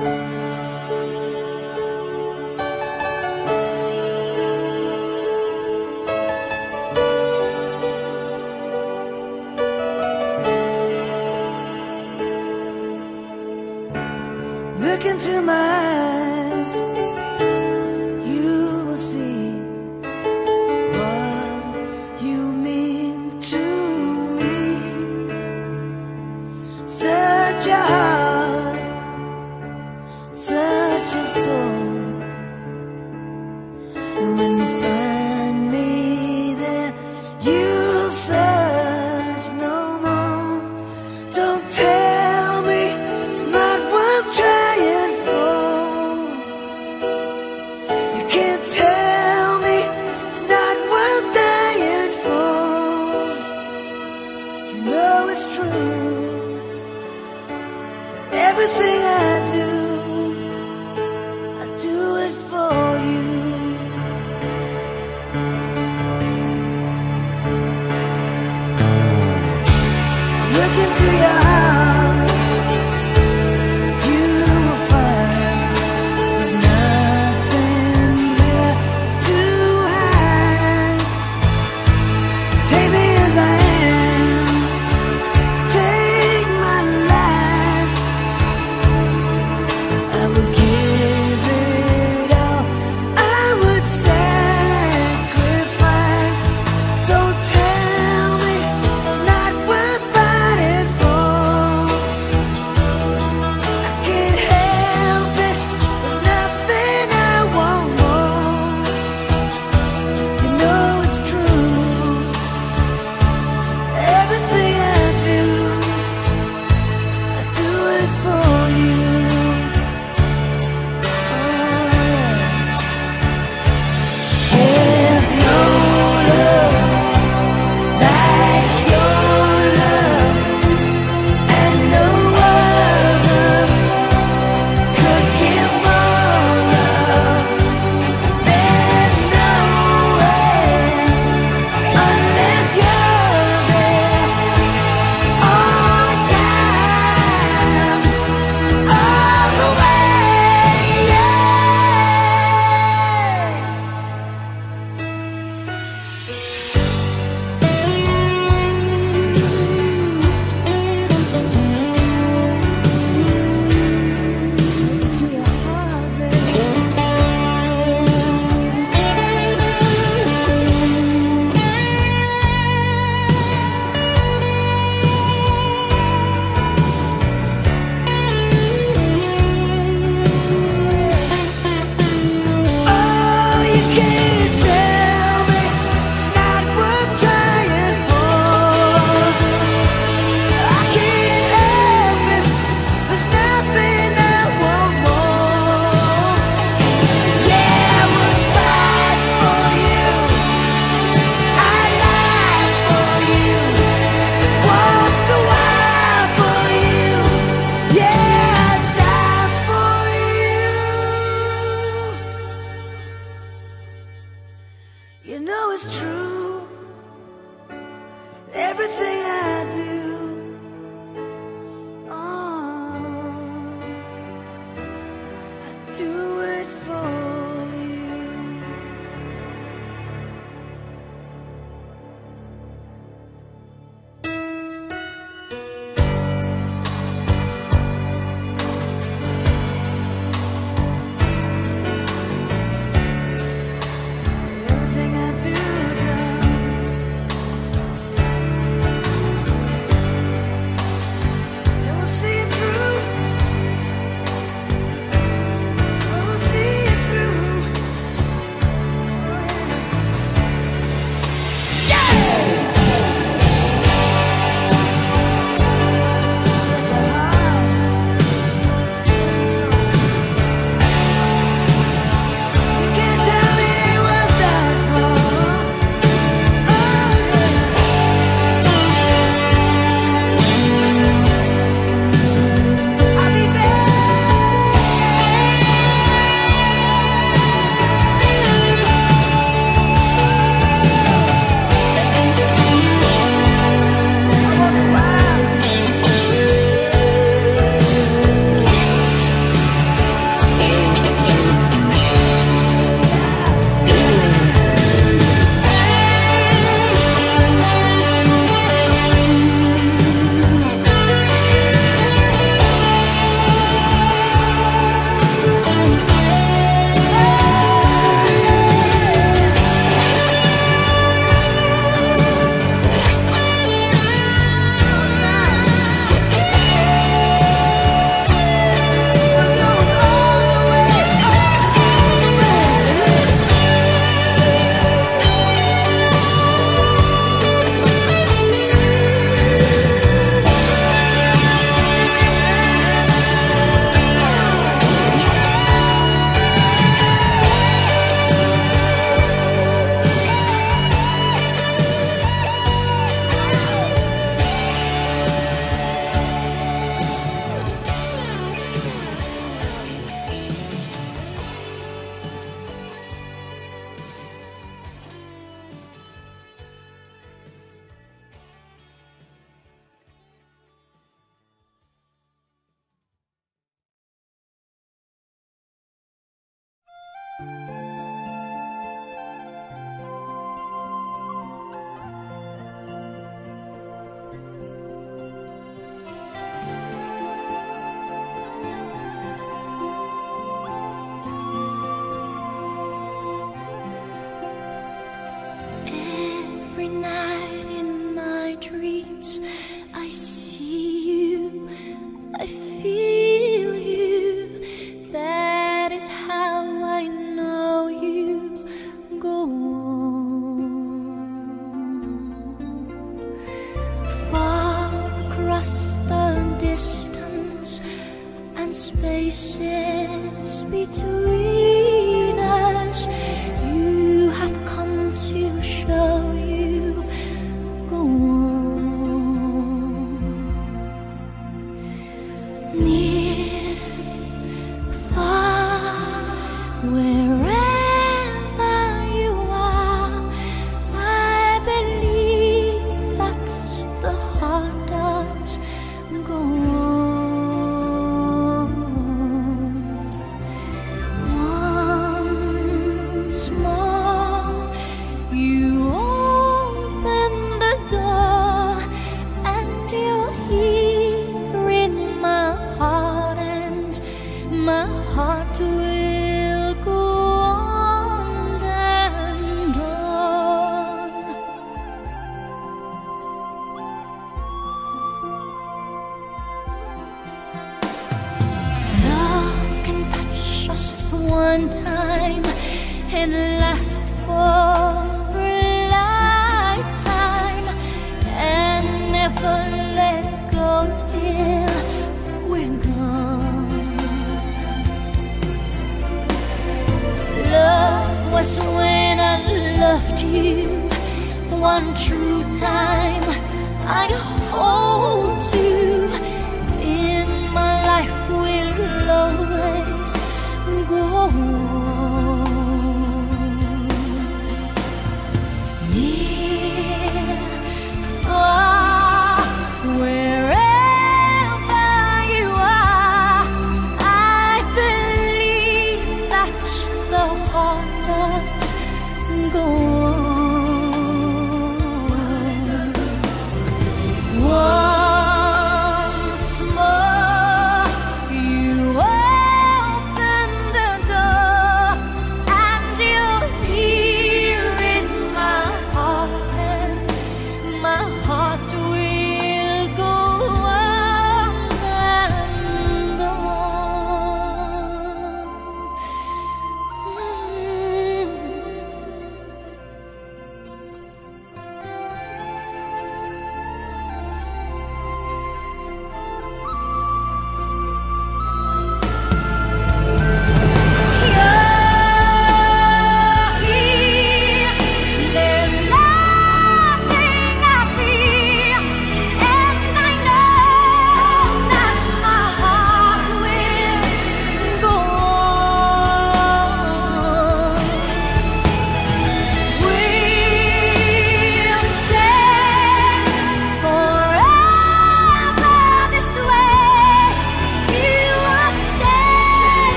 Look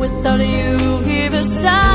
without you here beside.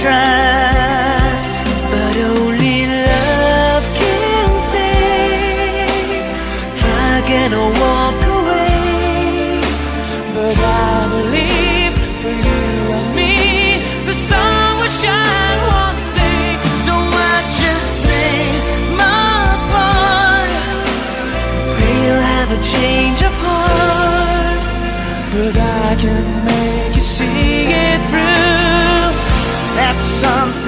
trust, but only love can save. Try walk away, but I believe for you and me, the sun will shine one day. So I just play my part. Pray you'll have a change of heart, but I can make you see it that's something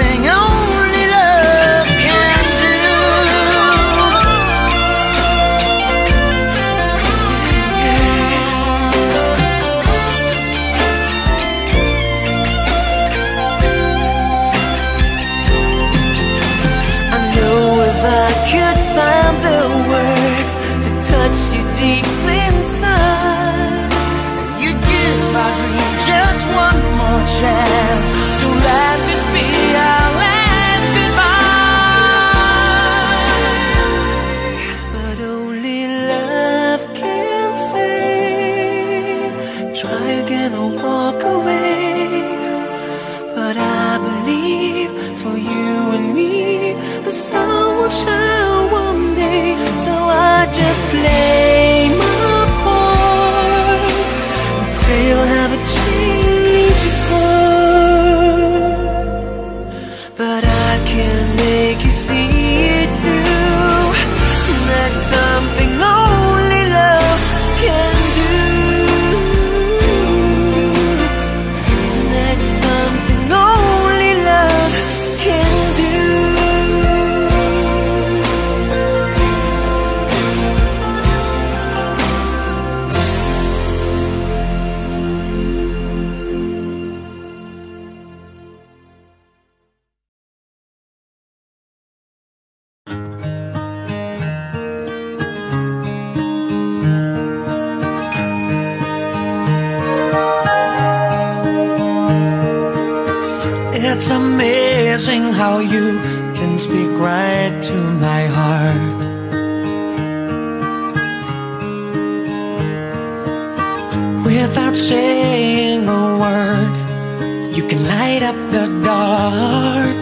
can light up the dark.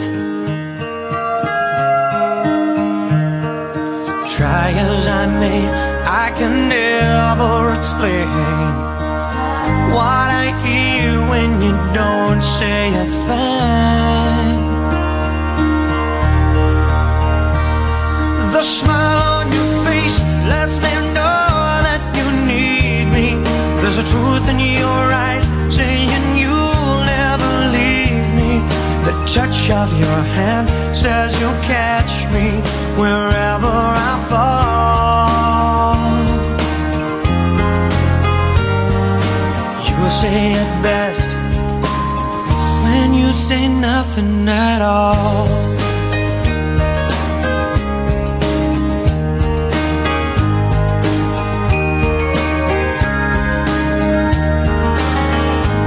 Try as I may, I can never explain. What I hear when you don't say a thing. of your hand says you'll catch me wherever I fall. You will say it best when you say nothing at all.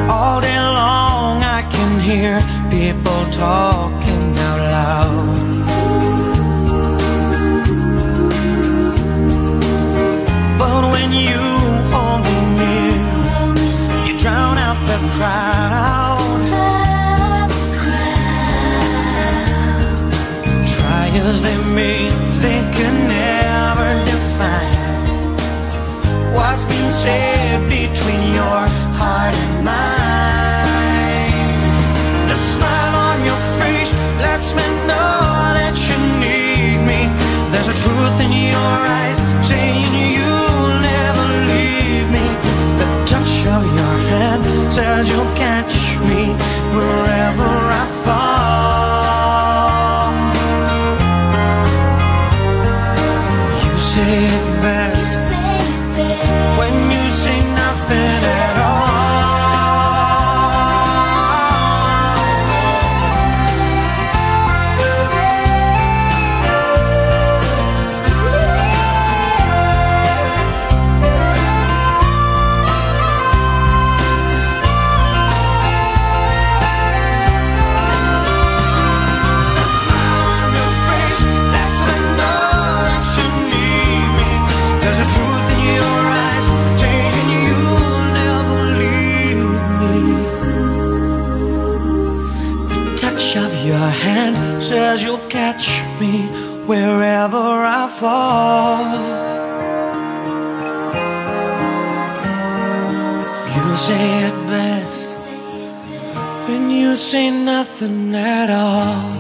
All day long I can hear people talking out loud. But when you hold me near, you drown out the crowd. Try as they may, they can never define what's been said. saying you'll never leave me. The touch of your hand says you'll catch me wherever nothing at all.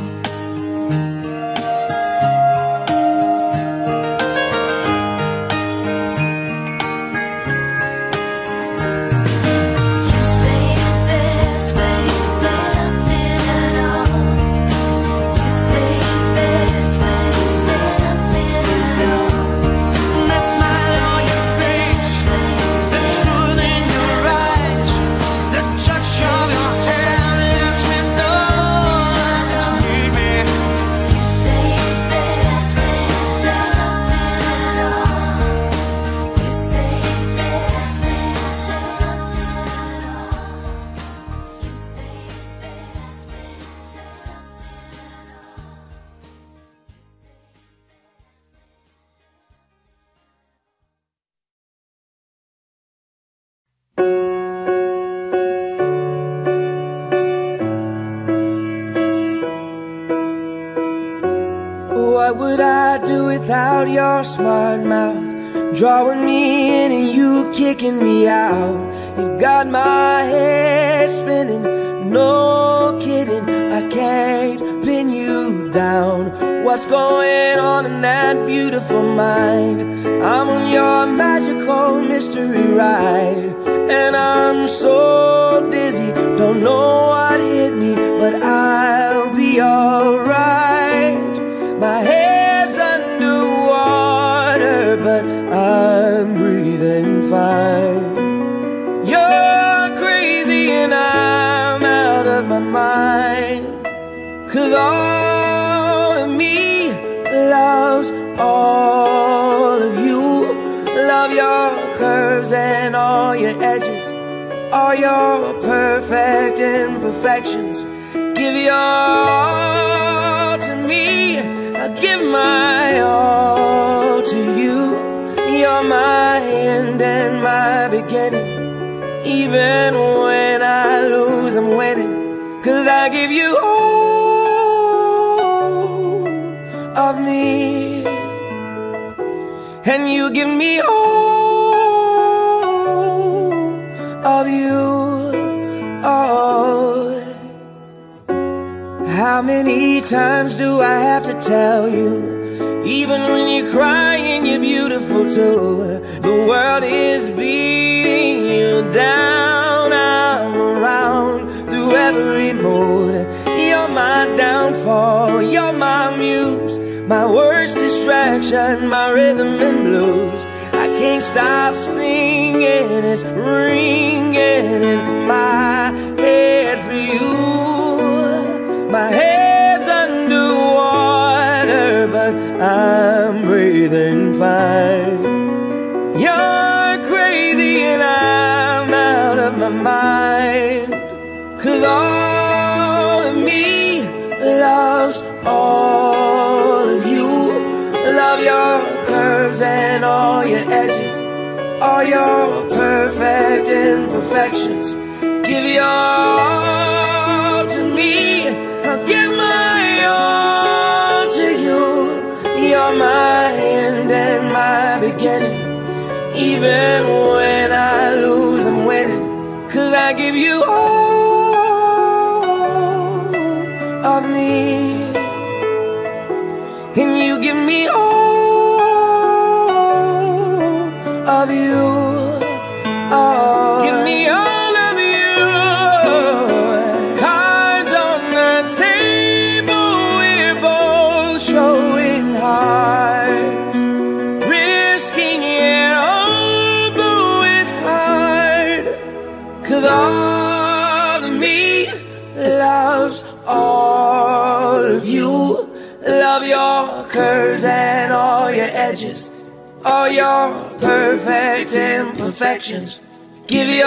Imperfections. Give your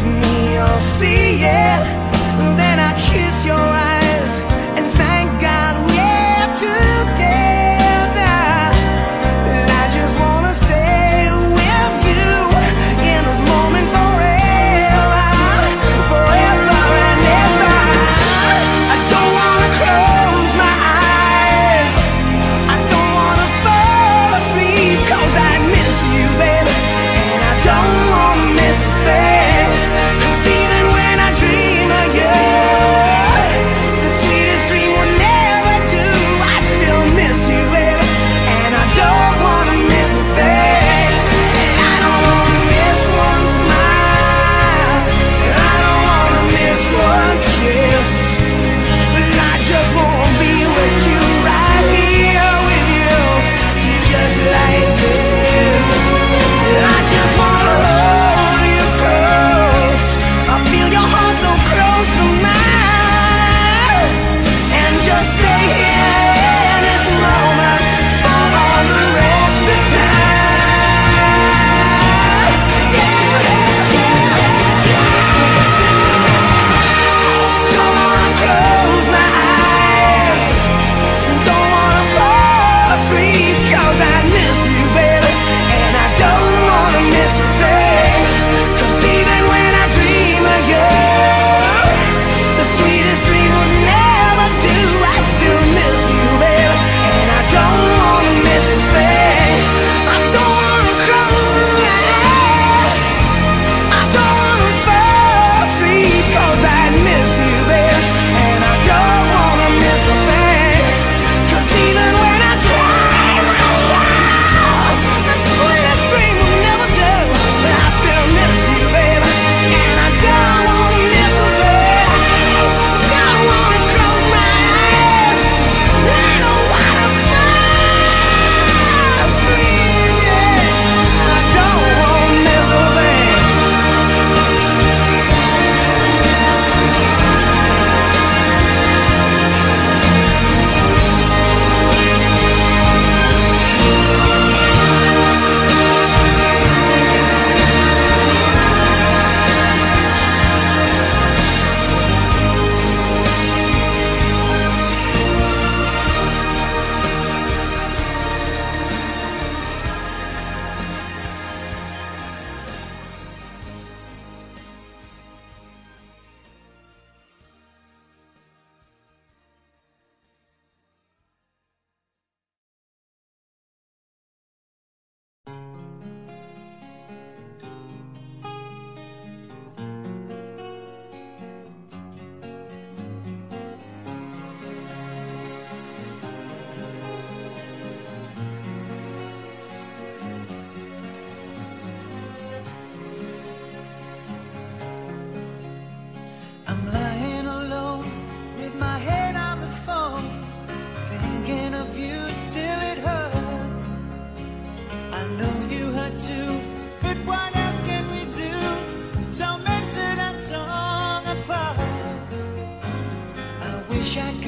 me, I'll see it. And then I kiss your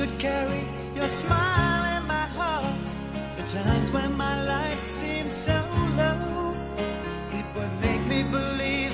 could carry your smile in my heart. The times when my life seems so low, it would make me believe.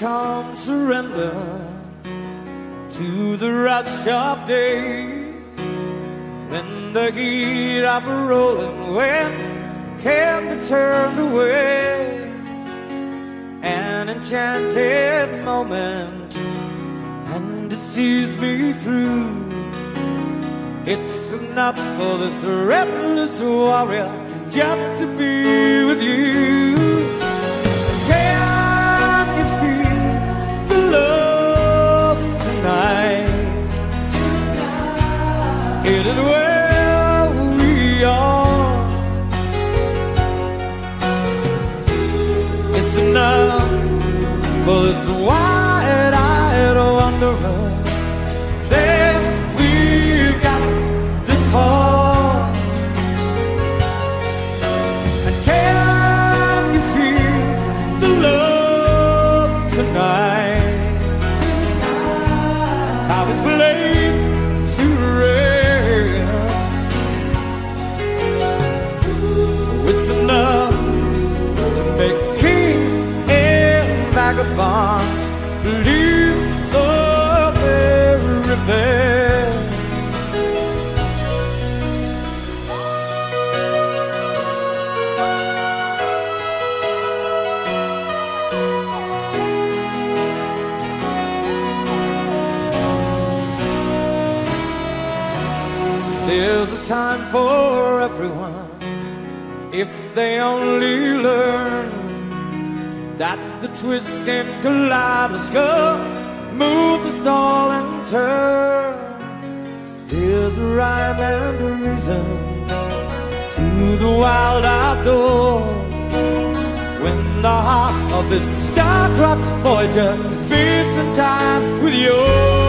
calm surrender to the rush of day. When the heat of a rolling wind can be turned away, an enchanted moment, and it sees me through. It's enough for this restless warrior just to be with you. and where we are. It's enough for this they only learn that the twist and kaleidoscope moves the all and turn. Here's the rhyme and the reason to the wild outdoors. When the heart of this star-crossed voyager beats in time with yours.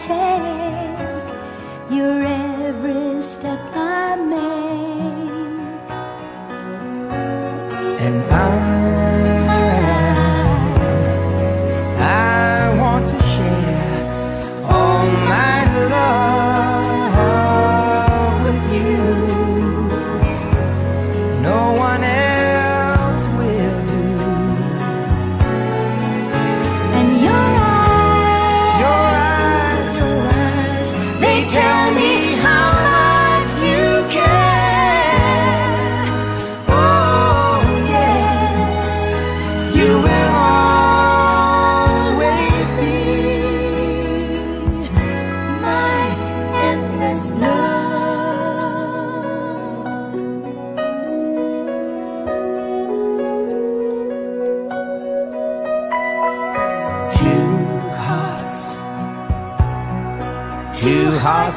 take your every step I make. And I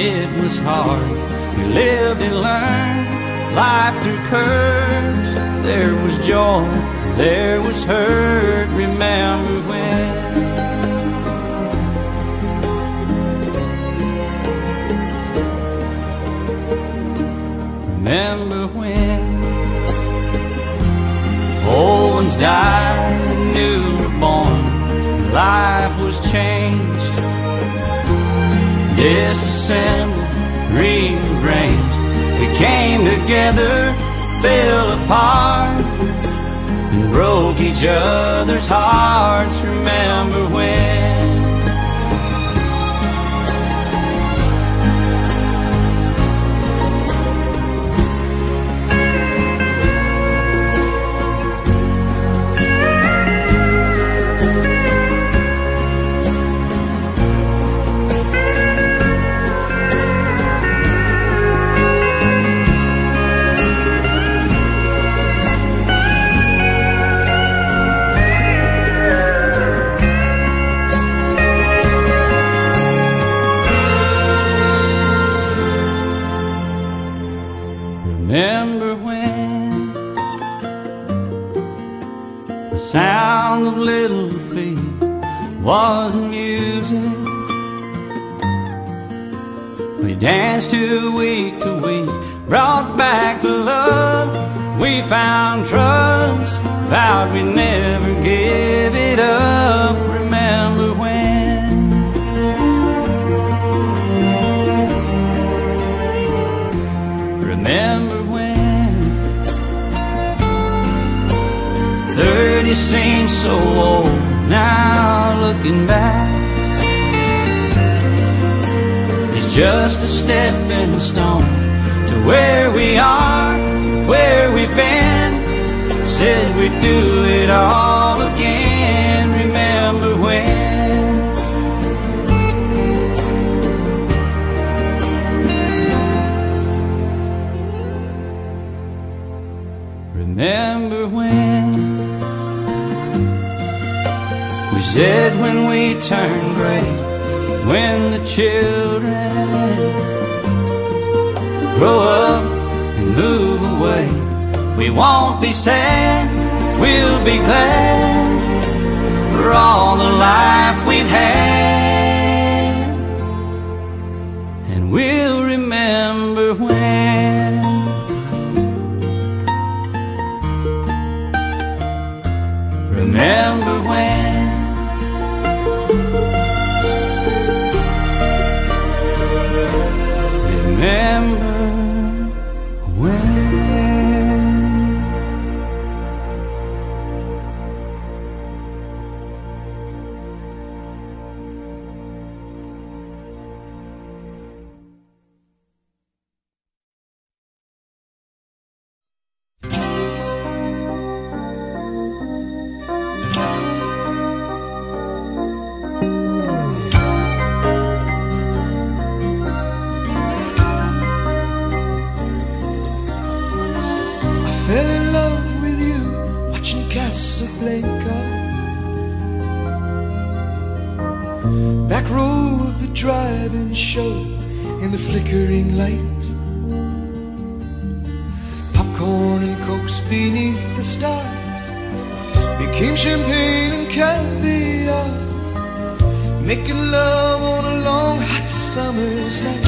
It was hard. We lived and learned life threw curves. There was joy, there was hurt. Remember when? Remember when old ones died new were born, life was changed, disassembled, rearranged. We came together, fell apart, and broke each other's hearts. Remember when? Danced to week to week, brought back the love. We found trust, vowed we'd never give it up. Remember when? Remember when 30 seems so old now looking back just a stepping stone to where we are, where we've been. Said we'd do it all again. Remember when? Remember when? We said when we turn gray, when the children grow up and move away, we won't be sad, we'll be glad for all the life we've had, and we'll remember when. Drive-in show in the flickering light. Popcorn and cokes beneath the stars became champagne and caviar. Making love on a long hot summer's night.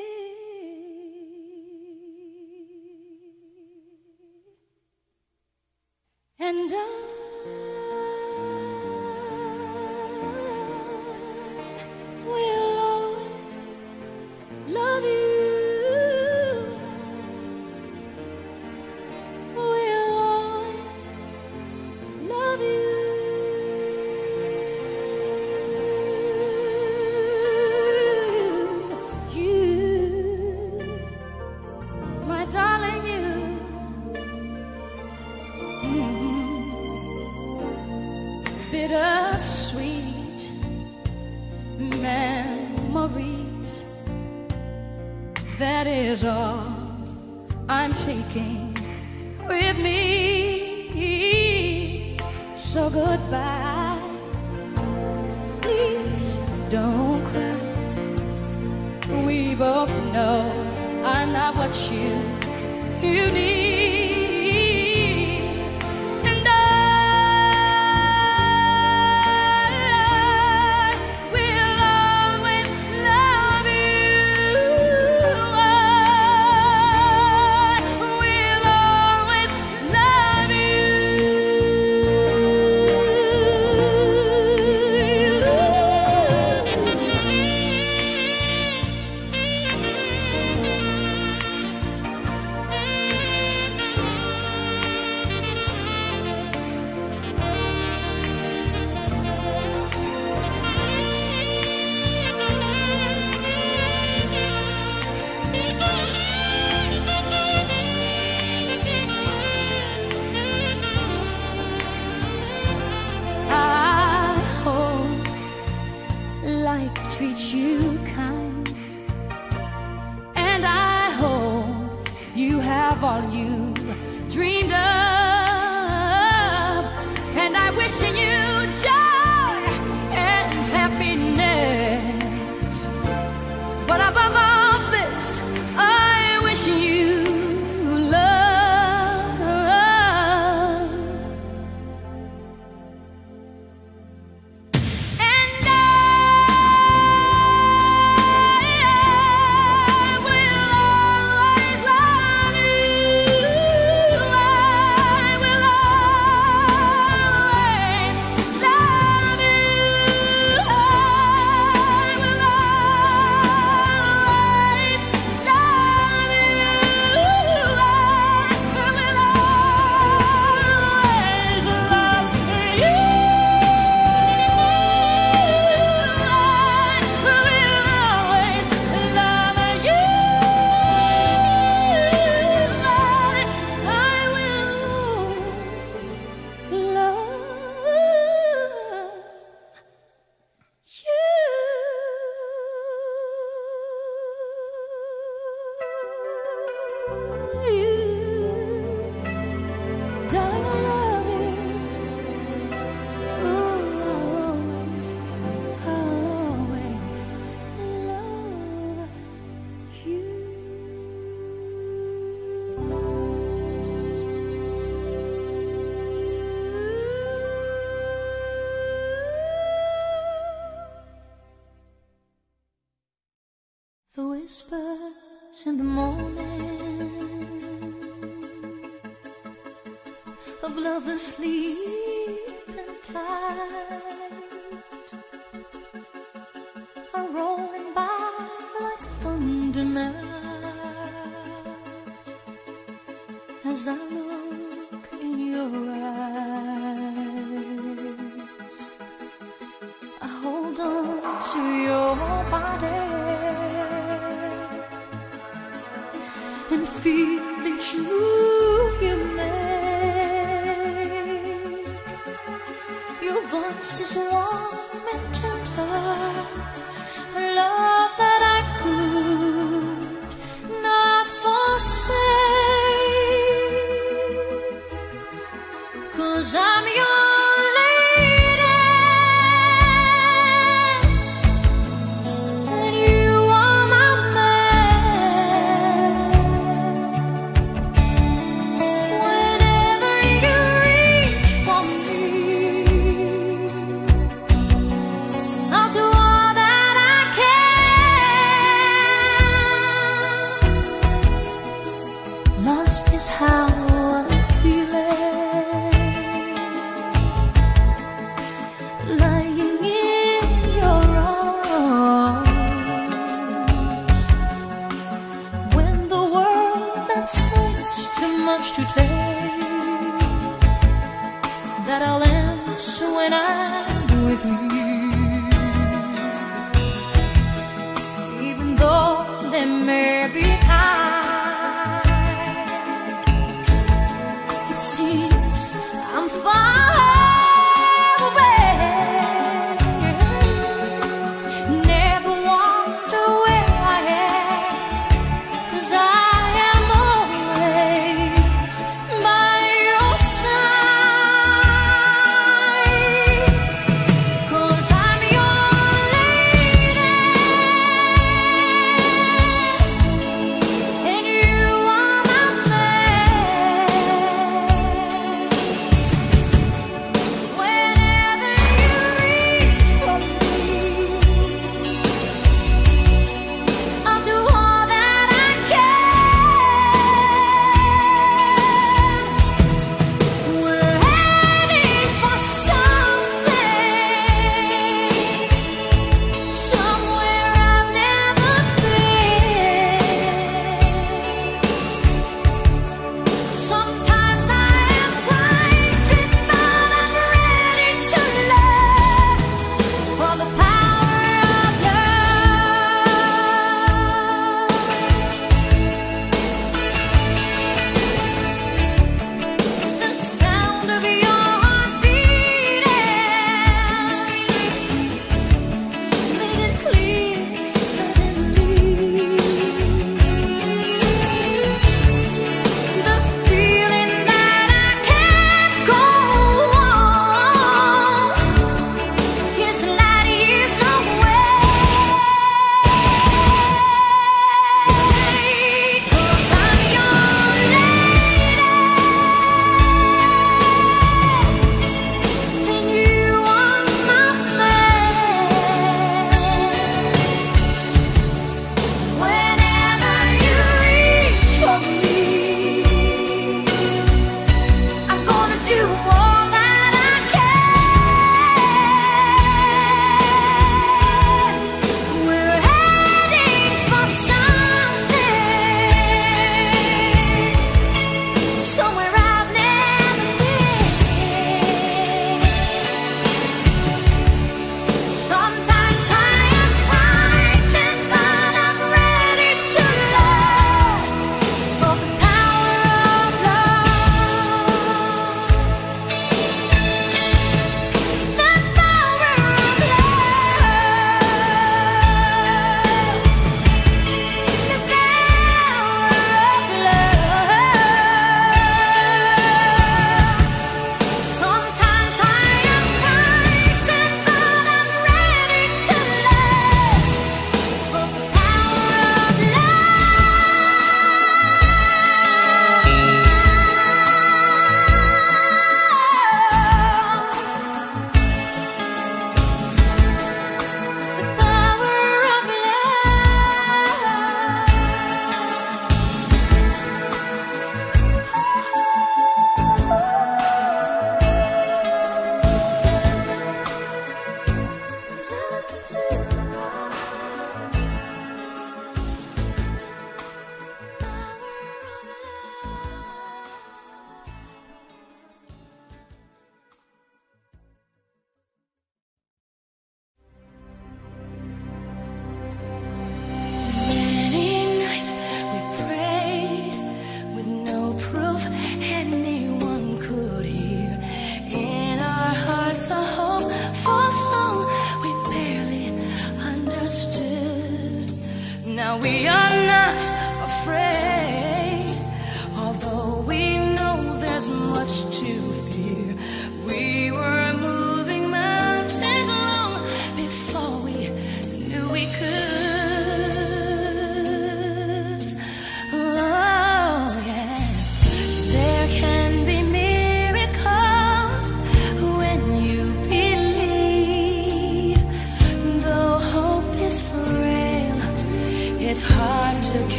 And I never sleep. Your voice is warm and tender.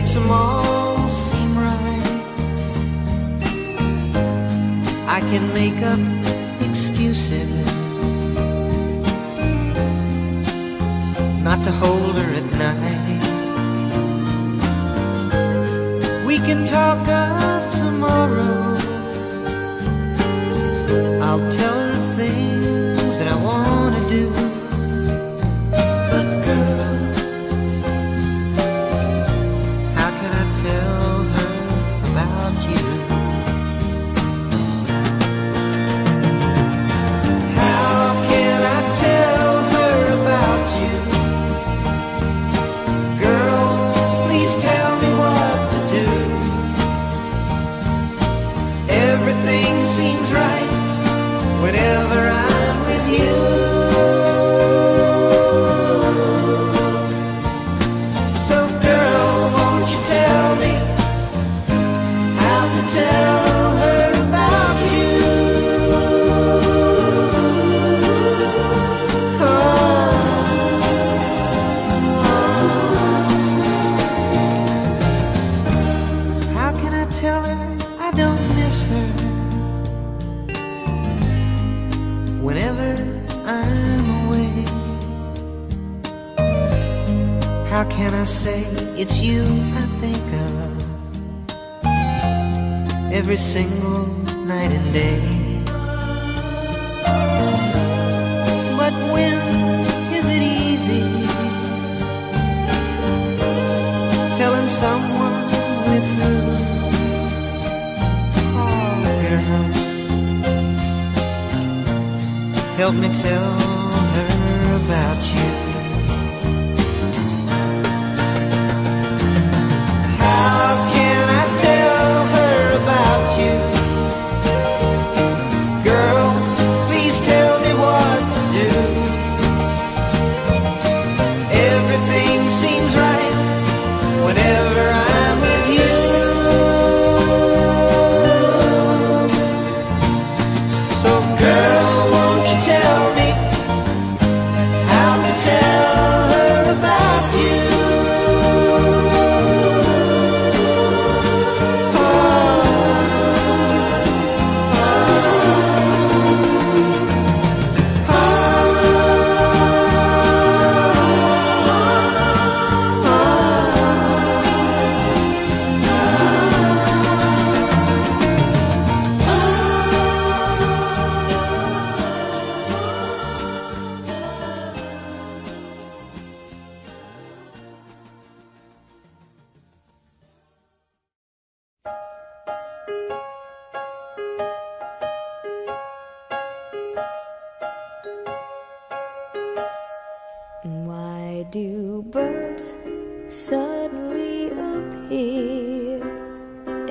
makes them all seem right. I can make up excuses not to hold her at night. We can talk of tomorrow. I'll tell her things that I want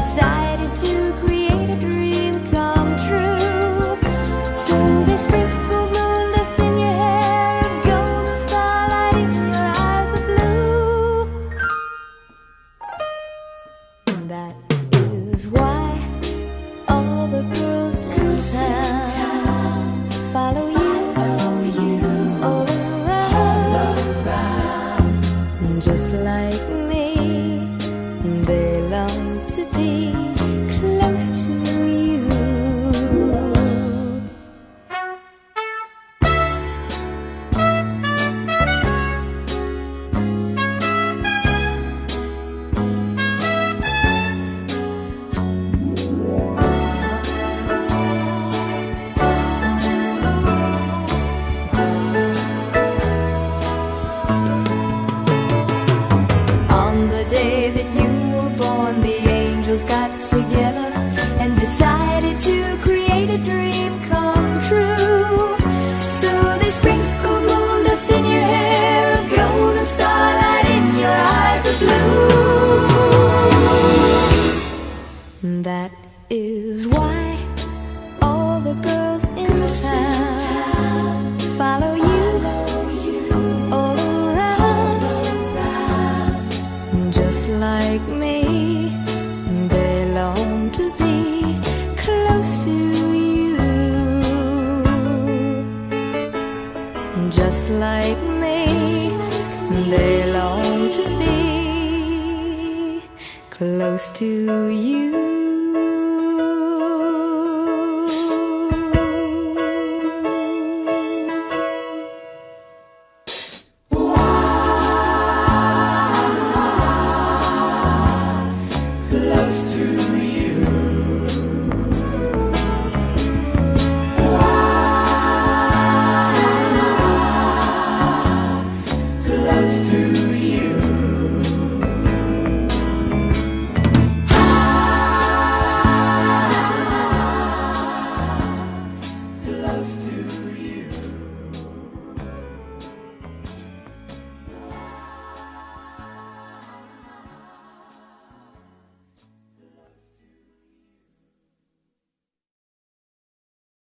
decided to